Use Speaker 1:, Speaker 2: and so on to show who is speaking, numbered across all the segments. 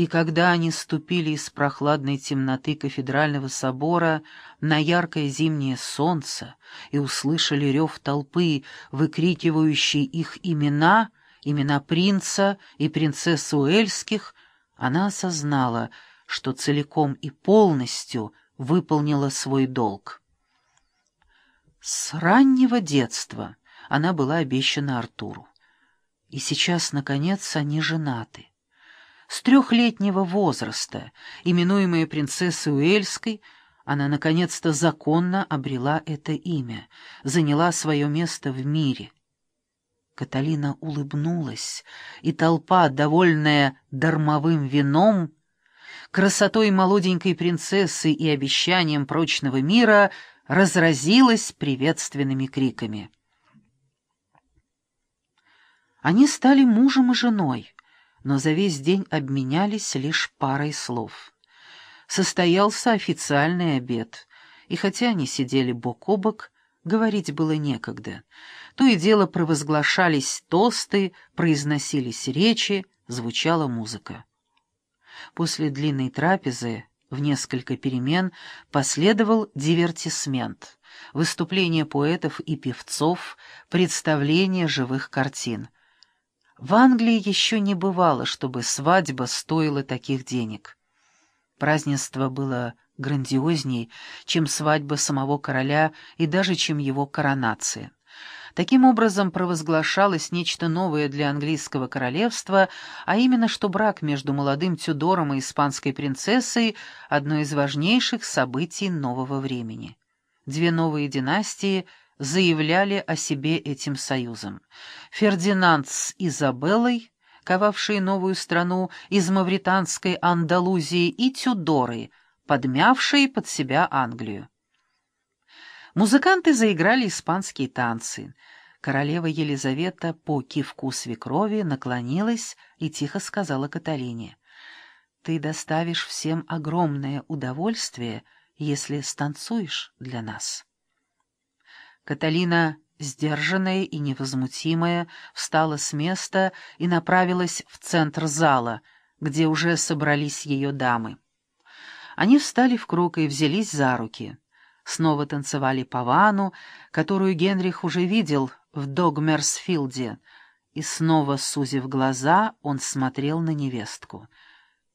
Speaker 1: И когда они ступили из прохладной темноты кафедрального собора на яркое зимнее солнце и услышали рев толпы, выкрикивающей их имена, имена принца и принцессы Уэльских, она осознала, что целиком и полностью выполнила свой долг. С раннего детства она была обещана Артуру. И сейчас, наконец, они женаты. С трехлетнего возраста, именуемая принцессой Уэльской, она наконец-то законно обрела это имя, заняла свое место в мире. Каталина улыбнулась, и толпа, довольная дармовым вином, красотой молоденькой принцессы и обещанием прочного мира, разразилась приветственными криками. Они стали мужем и женой, но за весь день обменялись лишь парой слов. Состоялся официальный обед, и хотя они сидели бок о бок, говорить было некогда. То и дело провозглашались тосты, произносились речи, звучала музыка. После длинной трапезы в несколько перемен последовал дивертисмент, выступления поэтов и певцов, представление живых картин — в Англии еще не бывало, чтобы свадьба стоила таких денег. Празднество было грандиозней, чем свадьба самого короля и даже чем его коронация. Таким образом провозглашалось нечто новое для английского королевства, а именно, что брак между молодым Тюдором и испанской принцессой — одно из важнейших событий нового времени. Две новые династии — заявляли о себе этим союзом. Фердинанд с Изабеллой, ковавшие новую страну из мавританской Андалузии, и Тюдоры, подмявшие под себя Англию. Музыканты заиграли испанские танцы. Королева Елизавета по кивку свекрови наклонилась и тихо сказала Каталине, «Ты доставишь всем огромное удовольствие, если станцуешь для нас». Каталина, сдержанная и невозмутимая, встала с места и направилась в центр зала, где уже собрались ее дамы. Они встали в круг и взялись за руки. Снова танцевали павану, которую Генрих уже видел в Догмерсфилде, и снова, сузив глаза, он смотрел на невестку.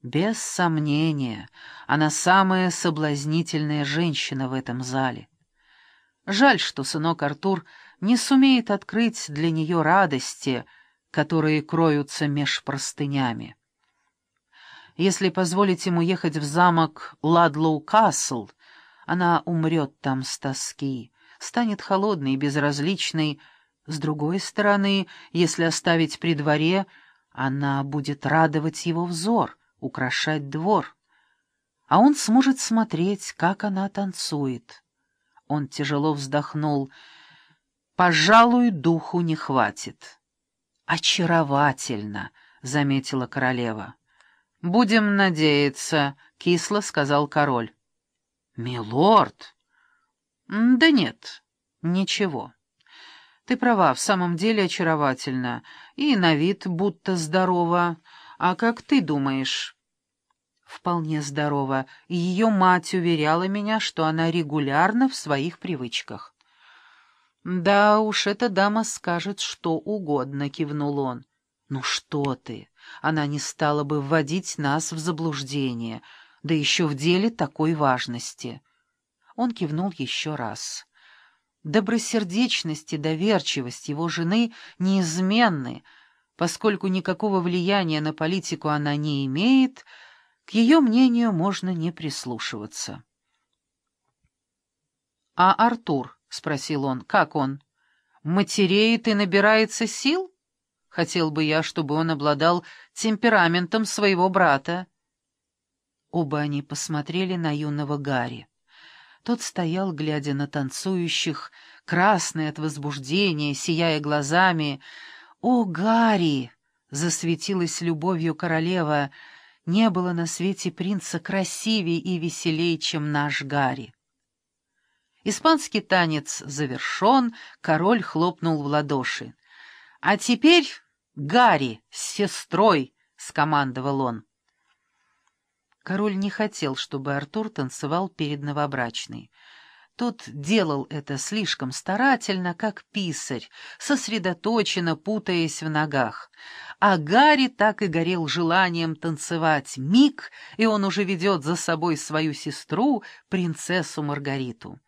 Speaker 1: Без сомнения, она самая соблазнительная женщина в этом зале. Жаль, что сынок Артур не сумеет открыть для нее радости, которые кроются меж простынями. Если позволить ему ехать в замок Ладлоу-Касл, она умрет там с тоски, станет холодной и безразличной. С другой стороны, если оставить при дворе, она будет радовать его взор, украшать двор. А он сможет смотреть, как она танцует. Он тяжело вздохнул. «Пожалуй, духу не хватит». «Очаровательно», — заметила королева. «Будем надеяться», — кисло сказал король. «Милорд?» «Да нет, ничего. Ты права, в самом деле очаровательно, и на вид будто здорово. А как ты думаешь?» Вполне здорова, и ее мать уверяла меня, что она регулярна в своих привычках. «Да уж, эта дама скажет что угодно», — кивнул он. «Ну что ты, она не стала бы вводить нас в заблуждение, да еще в деле такой важности». Он кивнул еще раз. Добросердечность и доверчивость его жены неизменны, поскольку никакого влияния на политику она не имеет — к ее мнению можно не прислушиваться. «А Артур?» — спросил он. «Как он? Матереет и набирается сил? Хотел бы я, чтобы он обладал темпераментом своего брата». Оба они посмотрели на юного Гарри. Тот стоял, глядя на танцующих, красный от возбуждения, сияя глазами. «О, Гарри!» — засветилась любовью королева — не было на свете принца красивее и веселее, чем наш Гарри. Испанский танец завершен, король хлопнул в ладоши. «А теперь Гарри с сестрой!» — скомандовал он. Король не хотел, чтобы Артур танцевал перед новобрачной. Тот делал это слишком старательно, как писарь, сосредоточенно путаясь в ногах. А Гарри так и горел желанием танцевать миг, и он уже ведет за собой свою сестру, принцессу Маргариту.